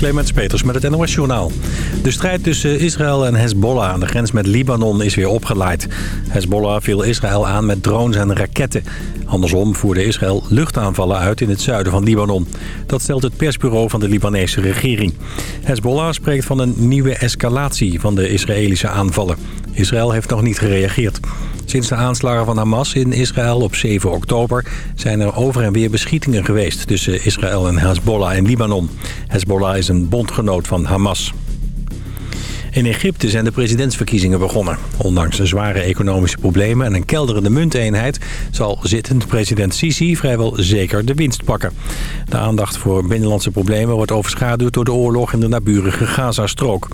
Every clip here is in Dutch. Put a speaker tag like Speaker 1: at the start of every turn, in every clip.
Speaker 1: Clemens Peters met het NOS Journaal. De strijd tussen Israël en Hezbollah aan de grens met Libanon is weer opgeleid. Hezbollah viel Israël aan met drones en raketten. Andersom voerde Israël luchtaanvallen uit in het zuiden van Libanon. Dat stelt het persbureau van de Libanese regering. Hezbollah spreekt van een nieuwe escalatie van de Israëlische aanvallen. Israël heeft nog niet gereageerd. Sinds de aanslagen van Hamas in Israël op 7 oktober... zijn er over en weer beschietingen geweest tussen Israël en Hezbollah in Libanon. Hezbollah is een bondgenoot van Hamas. In Egypte zijn de presidentsverkiezingen begonnen. Ondanks de zware economische problemen en een kelderende munteenheid... zal zittend president Sisi vrijwel zeker de winst pakken. De aandacht voor binnenlandse problemen wordt overschaduwd... door de oorlog in de naburige Gazastrook.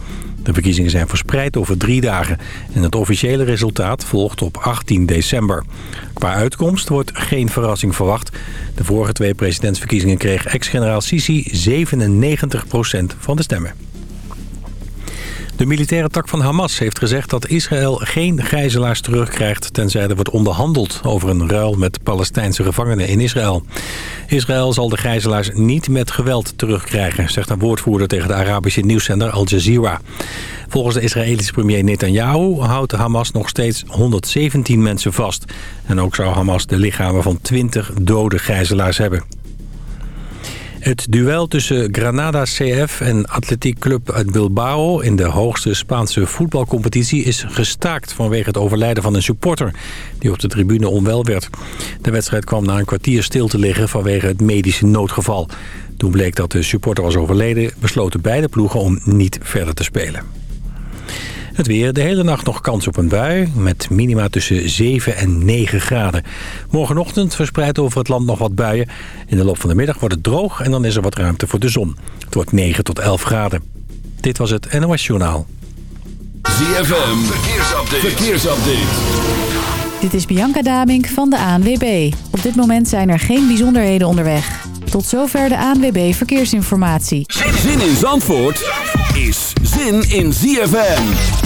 Speaker 1: De verkiezingen zijn verspreid over drie dagen. En het officiële resultaat volgt op 18 december. Qua uitkomst wordt geen verrassing verwacht. De vorige twee presidentsverkiezingen kreeg ex-generaal Sisi 97% van de stemmen. De militaire tak van Hamas heeft gezegd dat Israël geen gijzelaars terugkrijgt... tenzij er wordt onderhandeld over een ruil met Palestijnse gevangenen in Israël. Israël zal de gijzelaars niet met geweld terugkrijgen... zegt een woordvoerder tegen de Arabische nieuwszender Al Jazeera. Volgens de Israëlische premier Netanyahu houdt Hamas nog steeds 117 mensen vast. En ook zou Hamas de lichamen van 20 dode gijzelaars hebben. Het duel tussen Granada CF en Athletic Club uit Bilbao... in de hoogste Spaanse voetbalcompetitie is gestaakt... vanwege het overlijden van een supporter die op de tribune onwel werd. De wedstrijd kwam na een kwartier stil te liggen vanwege het medische noodgeval. Toen bleek dat de supporter was overleden... besloten beide ploegen om niet verder te spelen. Het weer, de hele nacht nog kans op een bui... met minima tussen 7 en 9 graden. Morgenochtend verspreidt over het land nog wat buien. In de loop van de middag wordt het droog en dan is er wat ruimte voor de zon. Het wordt 9 tot 11 graden. Dit was het NOS Journaal.
Speaker 2: ZFM, verkeersupdate. verkeersupdate.
Speaker 3: Dit is Bianca Damink van de ANWB. Op dit moment zijn er geen bijzonderheden onderweg. Tot zover de ANWB Verkeersinformatie.
Speaker 2: Zin in Zandvoort is zin in ZFM.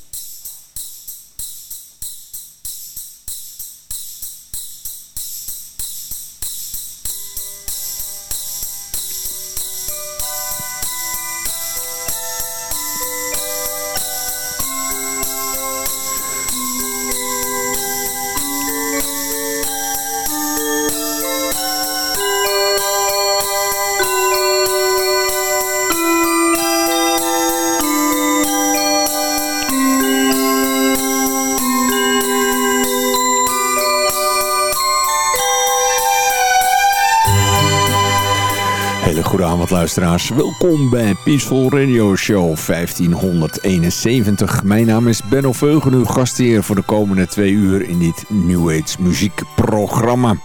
Speaker 4: Welkom bij Peaceful Radio Show 1571. Mijn naam is Benno Veugen, uw gastheer voor de komende twee uur in dit New Age muziekprogramma.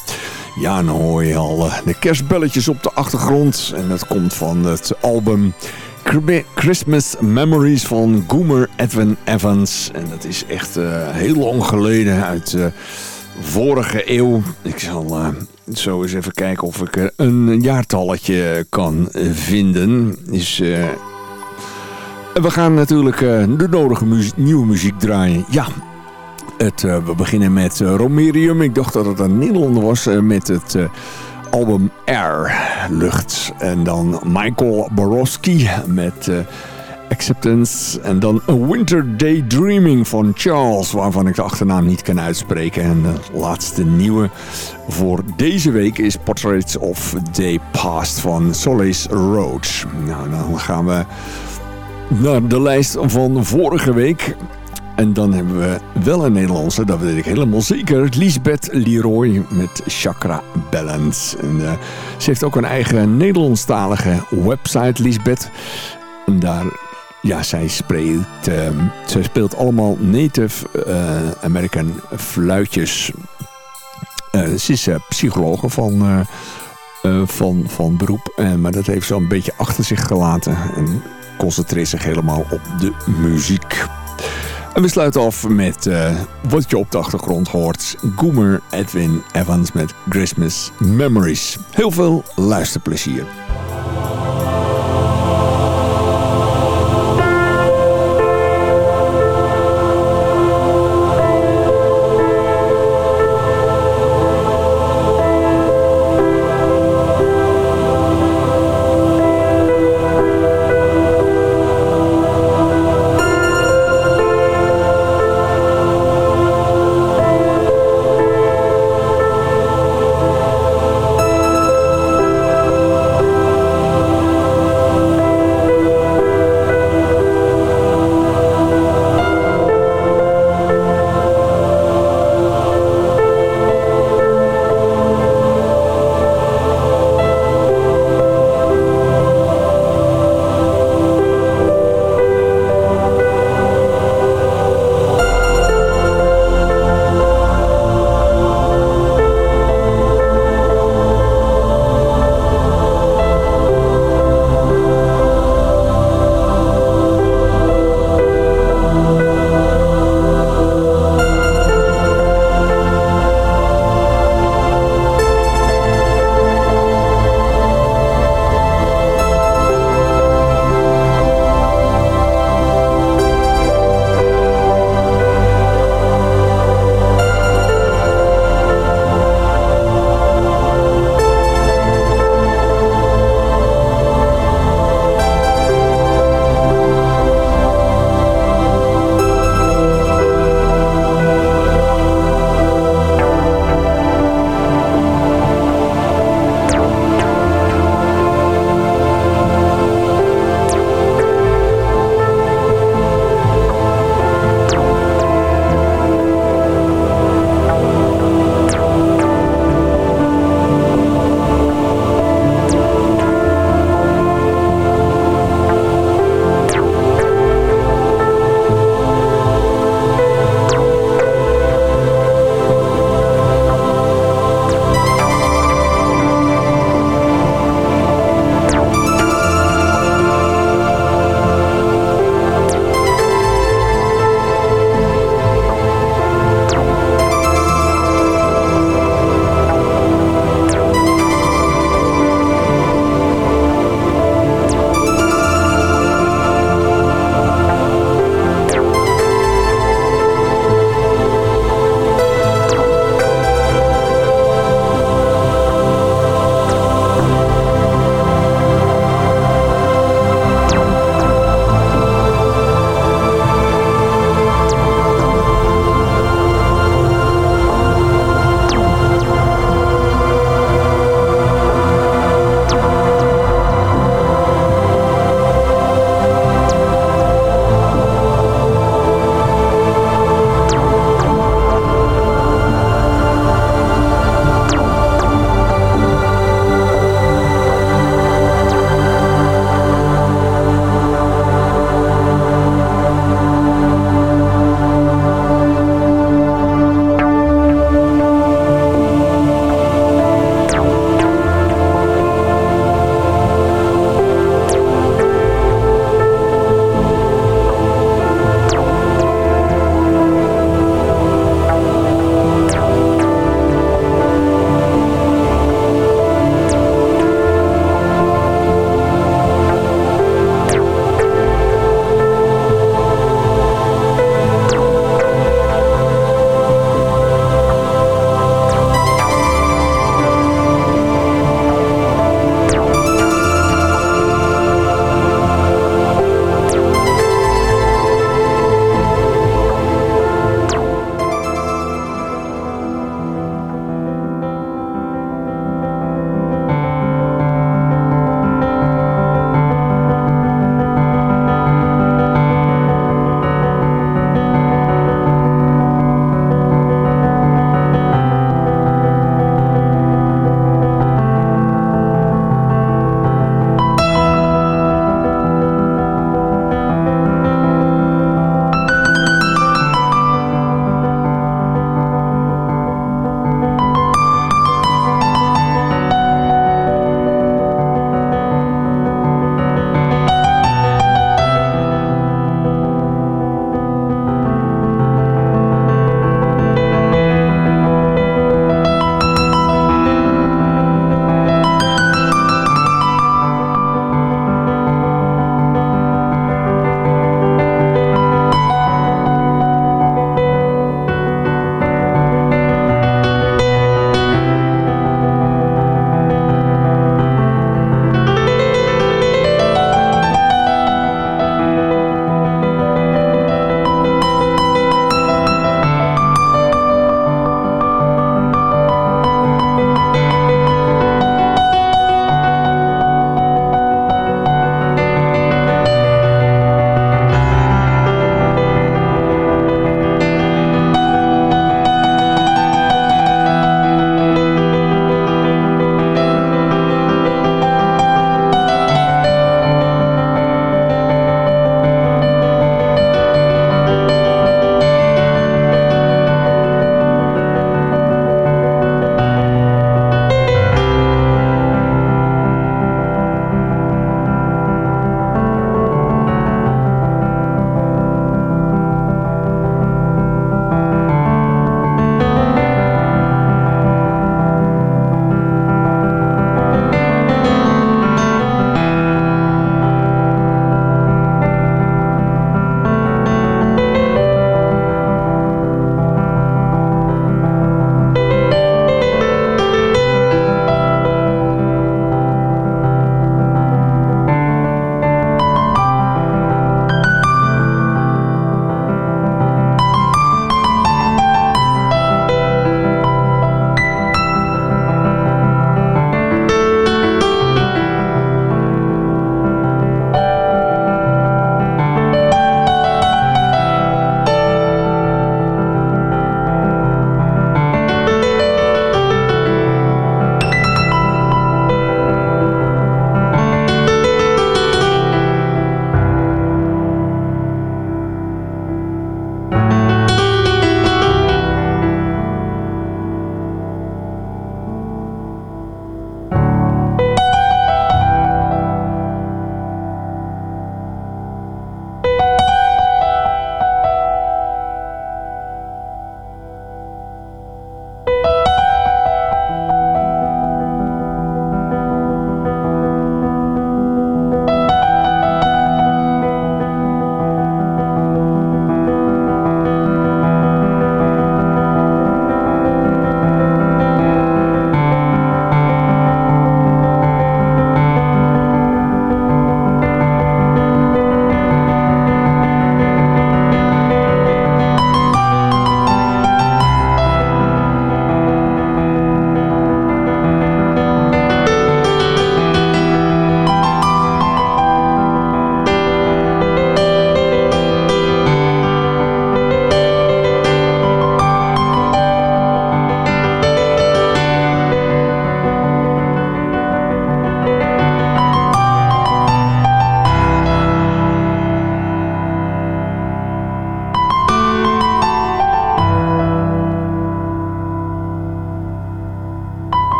Speaker 4: Ja, dan hoor je al eh, de kerstbelletjes op de achtergrond. En dat komt van het album Christmas Memories van Goomer Edwin Evans. En dat is echt uh, heel lang geleden uit... Uh, vorige eeuw. Ik zal zo eens even kijken of ik een jaartalletje kan vinden. Is, uh, we gaan natuurlijk uh, de nodige nieuwe muziek draaien. Ja, het, we beginnen met Romerium. Ik dacht dat het een Nederlander was met het album Air, Lucht. En dan Michael Borowski met... Acceptance. En dan A Winter Day Dreaming van Charles, waarvan ik de achternaam niet kan uitspreken. En de laatste nieuwe voor deze week is Portraits of Day Past van Solace Roach. Nou, dan gaan we naar de lijst van vorige week. En dan hebben we wel een Nederlandse, dat weet ik helemaal zeker. Lisbeth Leroy met Chakra Balance. En, uh, ze heeft ook een eigen Nederlandstalige website, Lisbeth. En daar ja, zij speelt, uh, zij speelt allemaal Native uh, American fluitjes. Uh, ze is psychologe van, van, van beroep. maar dat heeft ze een beetje achter zich gelaten. En concentreert zich helemaal op de muziek. En we sluiten af met wat je op de achtergrond hoort. Goomer Edwin Evans met Christmas Memories. Heel veel luisterplezier.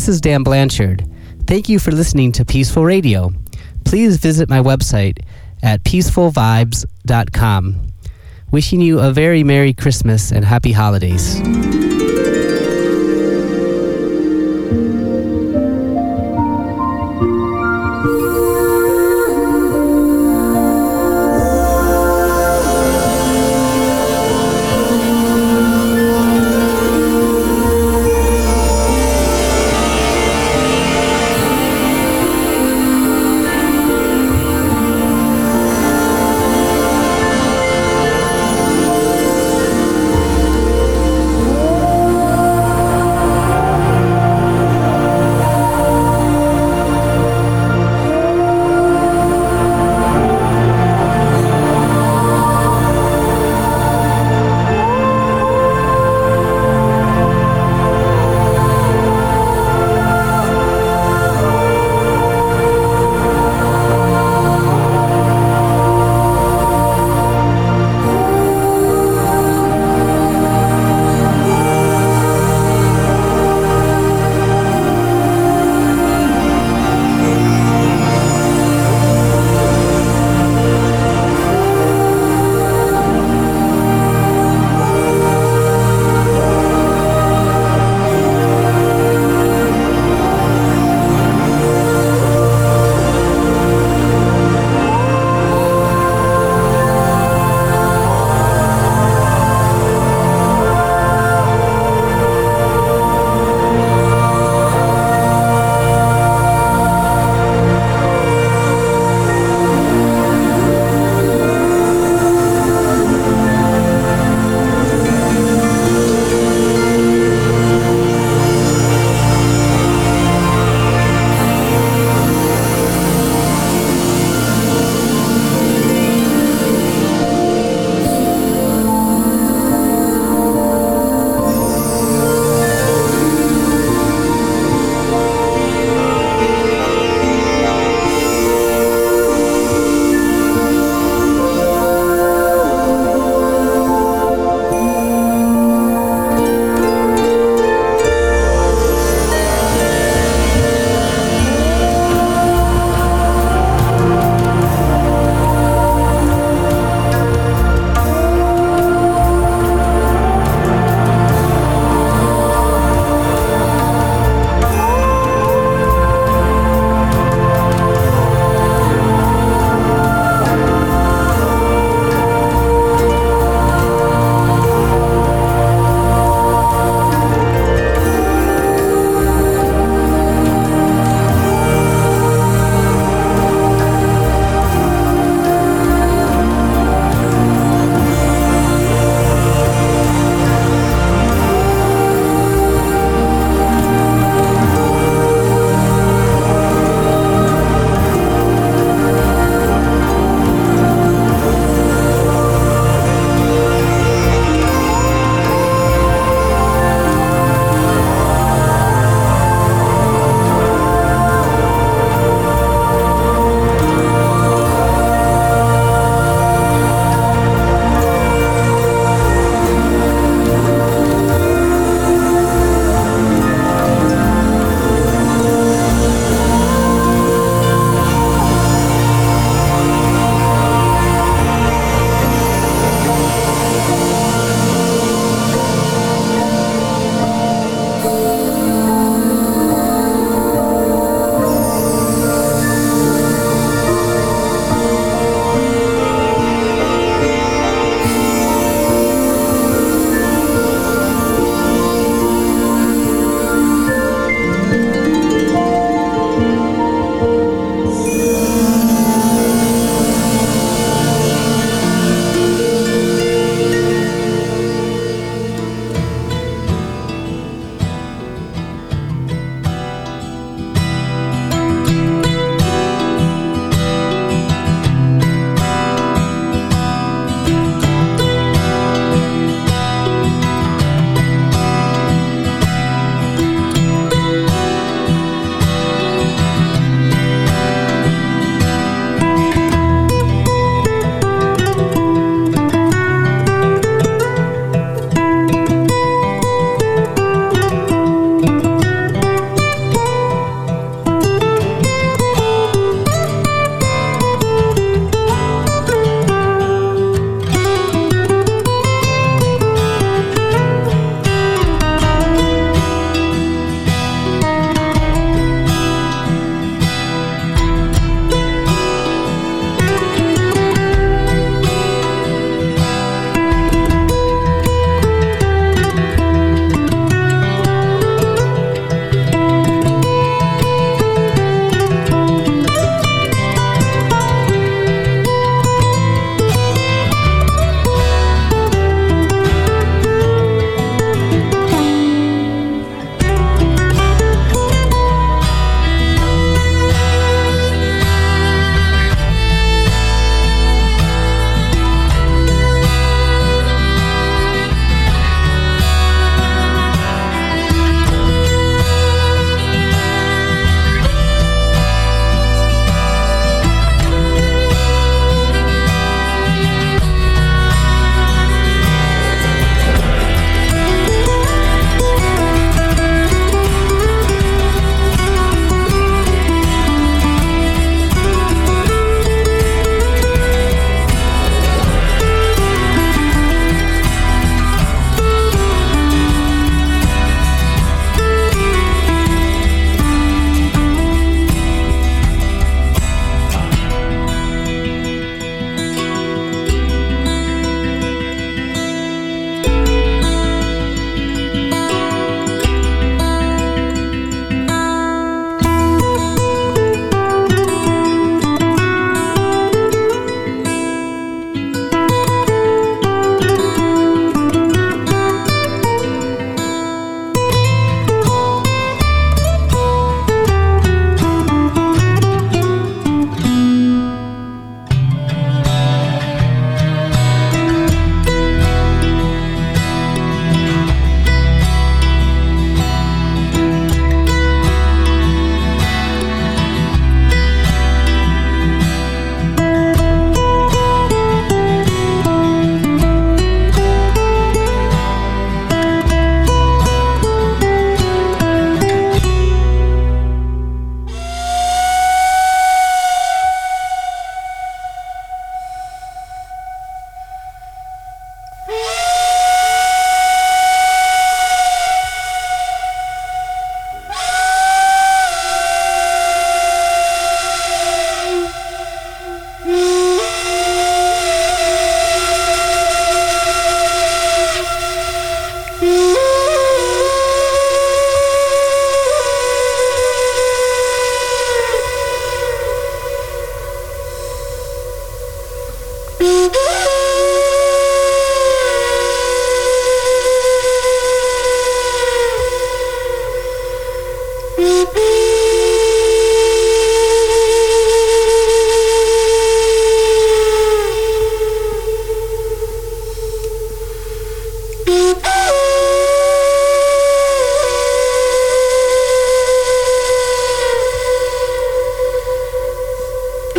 Speaker 5: This is Dan Blanchard. Thank you for listening to Peaceful Radio. Please visit my website at peacefulvibes.com. Wishing you a very Merry Christmas and Happy Holidays.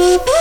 Speaker 2: Thank you.